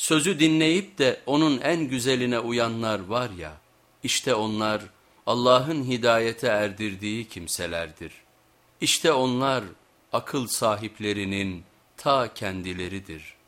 Sözü dinleyip de onun en güzeline uyanlar var ya, işte onlar Allah'ın hidayete erdirdiği kimselerdir. İşte onlar akıl sahiplerinin ta kendileridir.''